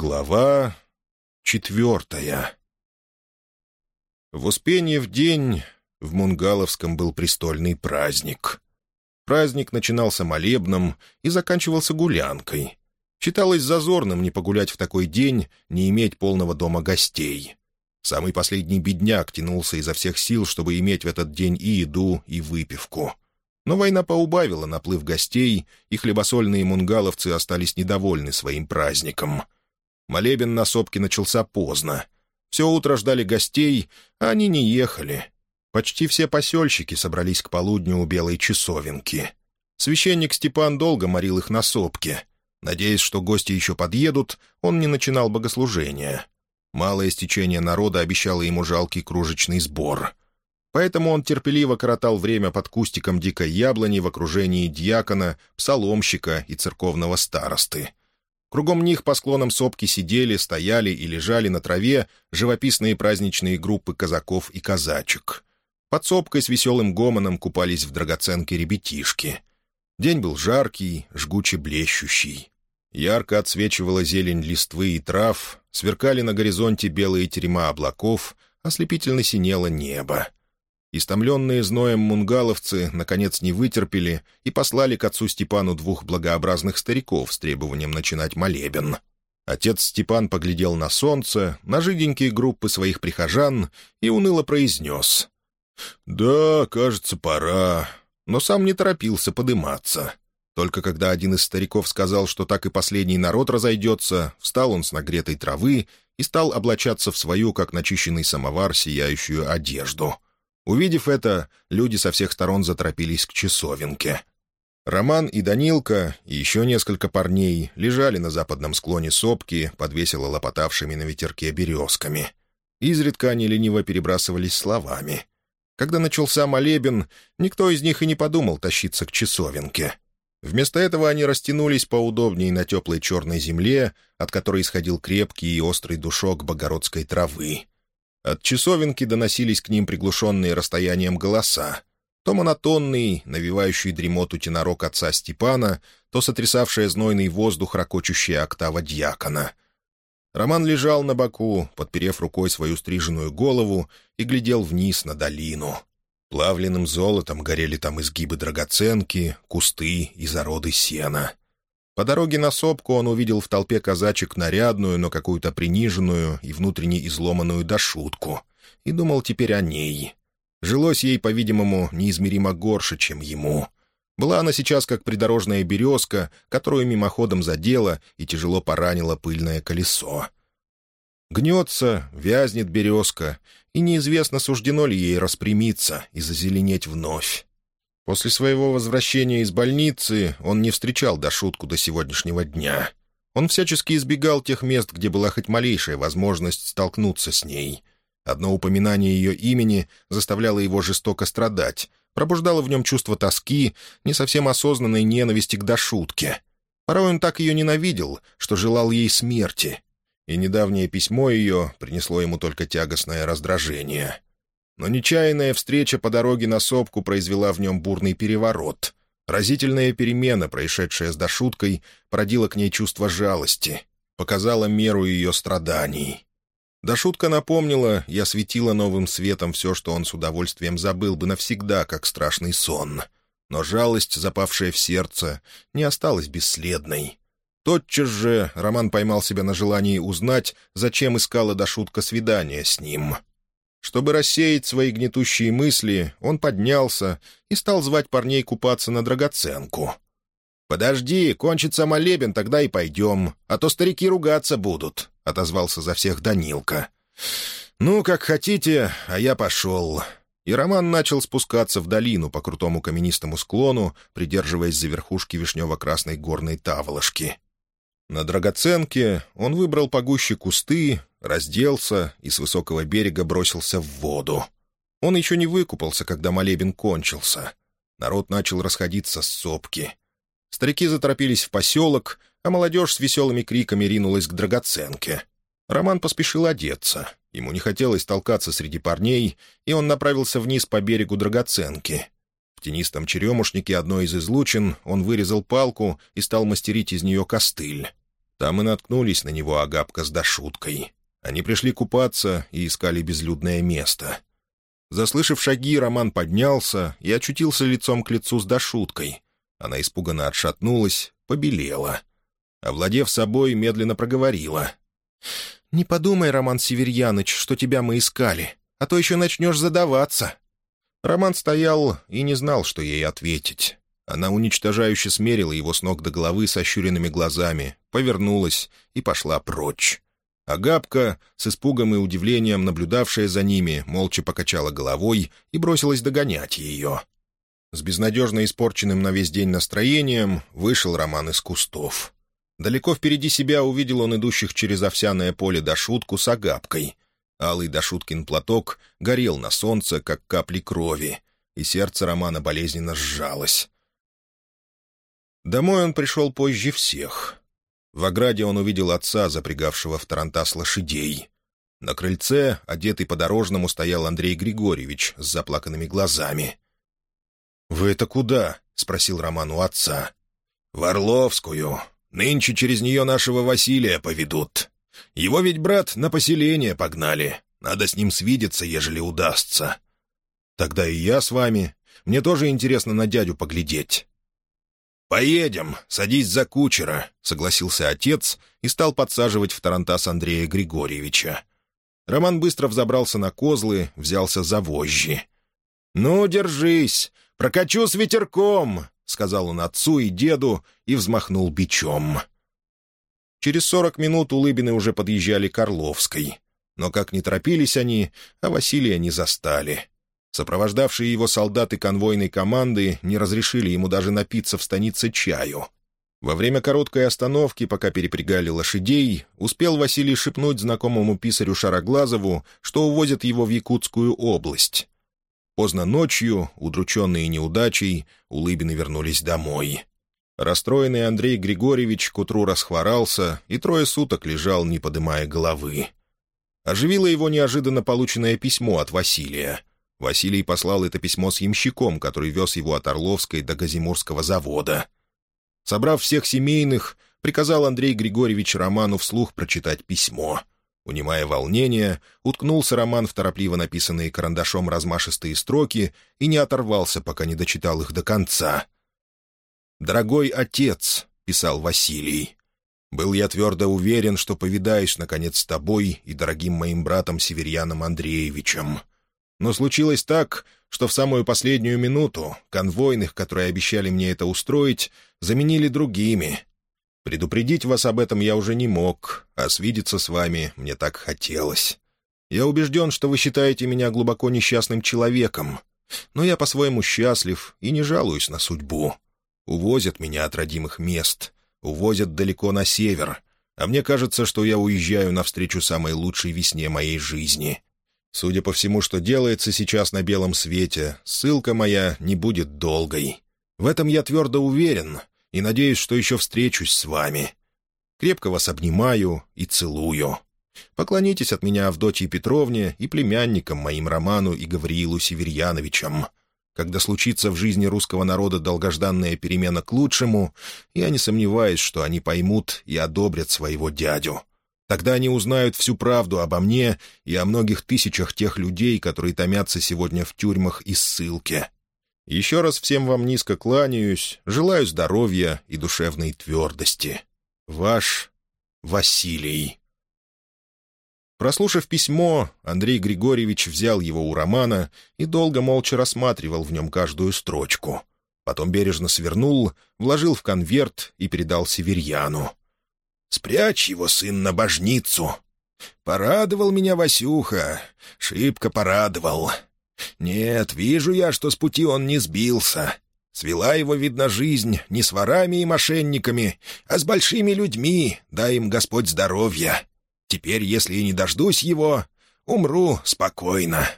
Глава четвертая В Успенье в день в Мунгаловском был престольный праздник. Праздник начинался молебном и заканчивался гулянкой. Считалось зазорным не погулять в такой день, не иметь полного дома гостей. Самый последний бедняк тянулся изо всех сил, чтобы иметь в этот день и еду, и выпивку. Но война поубавила наплыв гостей, и хлебосольные мунгаловцы остались недовольны своим праздником — Молебен на сопке начался поздно. Все утро ждали гостей, а они не ехали. Почти все посельщики собрались к полудню у белой часовенки. Священник Степан долго морил их на сопке. Надеясь, что гости еще подъедут, он не начинал богослужения. Малое стечение народа обещало ему жалкий кружечный сбор. Поэтому он терпеливо коротал время под кустиком дикой яблони в окружении дьякона, псаломщика и церковного старосты. Кругом них по склонам сопки сидели, стояли и лежали на траве живописные праздничные группы казаков и казачек. Под сопкой с веселым гомоном купались в драгоценке ребятишки. День был жаркий, жгуче блещущий. Ярко отсвечивала зелень листвы и трав, сверкали на горизонте белые терема облаков, ослепительно синело небо. Истомленные зноем мунгаловцы, наконец, не вытерпели и послали к отцу Степану двух благообразных стариков с требованием начинать молебен. Отец Степан поглядел на солнце, на жиденькие группы своих прихожан и уныло произнес. «Да, кажется, пора», но сам не торопился подыматься. Только когда один из стариков сказал, что так и последний народ разойдется, встал он с нагретой травы и стал облачаться в свою, как начищенный самовар, сияющую одежду — Увидев это, люди со всех сторон заторопились к часовенке. Роман и Данилка, и еще несколько парней, лежали на западном склоне сопки, подвесело лопотавшими на ветерке березками. Изредка они лениво перебрасывались словами. Когда начался молебен, никто из них и не подумал тащиться к часовенке. Вместо этого они растянулись поудобнее на теплой черной земле, от которой исходил крепкий и острый душок богородской травы. От часовенки доносились к ним приглушенные расстоянием голоса. То монотонный, навевающий дремоту тенорок отца Степана, то сотрясавшая знойный воздух ракочущая октава дьякона. Роман лежал на боку, подперев рукой свою стриженную голову, и глядел вниз на долину. Плавленным золотом горели там изгибы драгоценки, кусты и зароды сена — по дороге на сопку он увидел в толпе казачек нарядную, но какую-то приниженную и внутренне изломанную дошутку, и думал теперь о ней. Жилось ей, по-видимому, неизмеримо горше, чем ему. Была она сейчас как придорожная березка, которую мимоходом задела и тяжело поранила пыльное колесо. Гнется, вязнет березка, и неизвестно, суждено ли ей распрямиться и зазеленеть вновь. После своего возвращения из больницы он не встречал до шутку до сегодняшнего дня. Он всячески избегал тех мест, где была хоть малейшая возможность столкнуться с ней. Одно упоминание ее имени заставляло его жестоко страдать, пробуждало в нем чувство тоски, не совсем осознанной ненависти к дошутке. Порой он так ее ненавидел, что желал ей смерти. И недавнее письмо ее принесло ему только тягостное раздражение. Но нечаянная встреча по дороге на сопку произвела в нем бурный переворот. Разительная перемена, происшедшая с Дашуткой, породила к ней чувство жалости, показала меру ее страданий. Дашутка напомнила и осветила новым светом все, что он с удовольствием забыл бы навсегда, как страшный сон. Но жалость, запавшая в сердце, не осталась бесследной. Тотчас же Роман поймал себя на желании узнать, зачем искала Дашутка свидание с ним — чтобы рассеять свои гнетущие мысли, он поднялся и стал звать парней купаться на драгоценку. «Подожди, кончится молебен, тогда и пойдем, а то старики ругаться будут», — отозвался за всех Данилка. «Ну, как хотите, а я пошел». И Роман начал спускаться в долину по крутому каменистому склону, придерживаясь за верхушки вишнево-красной горной таволошки. На драгоценке он выбрал погуще кусты, разделся и с высокого берега бросился в воду. Он еще не выкупался, когда молебен кончился. Народ начал расходиться с сопки. Старики заторопились в поселок, а молодежь с веселыми криками ринулась к драгоценке. Роман поспешил одеться. Ему не хотелось толкаться среди парней, и он направился вниз по берегу драгоценки. В тенистом черемушнике одной из излучин он вырезал палку и стал мастерить из нее костыль. Там и наткнулись на него Агапка с Дашуткой. Они пришли купаться и искали безлюдное место. Заслышав шаги, Роман поднялся и очутился лицом к лицу с Дашуткой. Она испуганно отшатнулась, побелела. Овладев собой, медленно проговорила. «Не подумай, Роман Северьяныч, что тебя мы искали, а то еще начнешь задаваться». Роман стоял и не знал, что ей ответить. Она уничтожающе смерила его с ног до головы с ощуренными глазами, повернулась и пошла прочь. А Габка, с испугом и удивлением наблюдавшая за ними, молча покачала головой и бросилась догонять ее. С безнадежно испорченным на весь день настроением вышел Роман из кустов. Далеко впереди себя увидел он идущих через овсяное поле Дашутку с Агапкой. Алый Дашуткин платок горел на солнце, как капли крови, и сердце Романа болезненно сжалось. Домой он пришел позже всех. В ограде он увидел отца, запрягавшего в тарантас лошадей. На крыльце, одетый по-дорожному, стоял Андрей Григорьевич с заплаканными глазами. «Вы это куда?» — спросил Роман у отца. «В Орловскую. Нынче через нее нашего Василия поведут. Его ведь, брат, на поселение погнали. Надо с ним свидеться, ежели удастся». «Тогда и я с вами. Мне тоже интересно на дядю поглядеть». «Поедем, садись за кучера», — согласился отец и стал подсаживать в тарантас Андрея Григорьевича. Роман быстро взобрался на козлы, взялся за вожжи. «Ну, держись, прокачу с ветерком», — сказал он отцу и деду и взмахнул бичом. Через сорок минут Улыбины уже подъезжали к Орловской. Но как не торопились они, а Василия не застали. Сопровождавшие его солдаты конвойной команды не разрешили ему даже напиться в станице чаю. Во время короткой остановки, пока перепрягали лошадей, успел Василий шепнуть знакомому писарю Шароглазову, что увозят его в Якутскую область. Поздно ночью, удрученные неудачей, Улыбины вернулись домой. Расстроенный Андрей Григорьевич к утру расхворался и трое суток лежал, не подымая головы. Оживило его неожиданно полученное письмо от Василия. Василий послал это письмо с ямщиком, который вез его от Орловской до Газимурского завода. Собрав всех семейных, приказал Андрей Григорьевич Роману вслух прочитать письмо. Унимая волнение, уткнулся Роман в торопливо написанные карандашом размашистые строки и не оторвался, пока не дочитал их до конца. «Дорогой отец», — писал Василий, — «был я твердо уверен, что повидаюсь, наконец, с тобой и дорогим моим братом Северьяном Андреевичем». Но случилось так, что в самую последнюю минуту конвойных, которые обещали мне это устроить, заменили другими. Предупредить вас об этом я уже не мог, а свидеться с вами мне так хотелось. Я убежден, что вы считаете меня глубоко несчастным человеком, но я по-своему счастлив и не жалуюсь на судьбу. Увозят меня от родимых мест, увозят далеко на север, а мне кажется, что я уезжаю навстречу самой лучшей весне моей жизни. Судя по всему, что делается сейчас на белом свете, ссылка моя не будет долгой. В этом я твердо уверен и надеюсь, что еще встречусь с вами. Крепко вас обнимаю и целую. Поклонитесь от меня Авдотье Петровне и племянникам моим Роману и Гавриилу Северьяновичам. Когда случится в жизни русского народа долгожданная перемена к лучшему, я не сомневаюсь, что они поймут и одобрят своего дядю. Тогда они узнают всю правду обо мне и о многих тысячах тех людей, которые томятся сегодня в тюрьмах и ссылке. Еще раз всем вам низко кланяюсь, желаю здоровья и душевной твердости. Ваш Василий. Прослушав письмо, Андрей Григорьевич взял его у Романа и долго молча рассматривал в нем каждую строчку. Потом бережно свернул, вложил в конверт и передал Северьяну. Спрячь его, сын, на божницу. Порадовал меня Васюха, шибко порадовал. Нет, вижу я, что с пути он не сбился. Свела его, видно, жизнь не с ворами и мошенниками, а с большими людьми, дай им Господь здоровья. Теперь, если и не дождусь его, умру спокойно.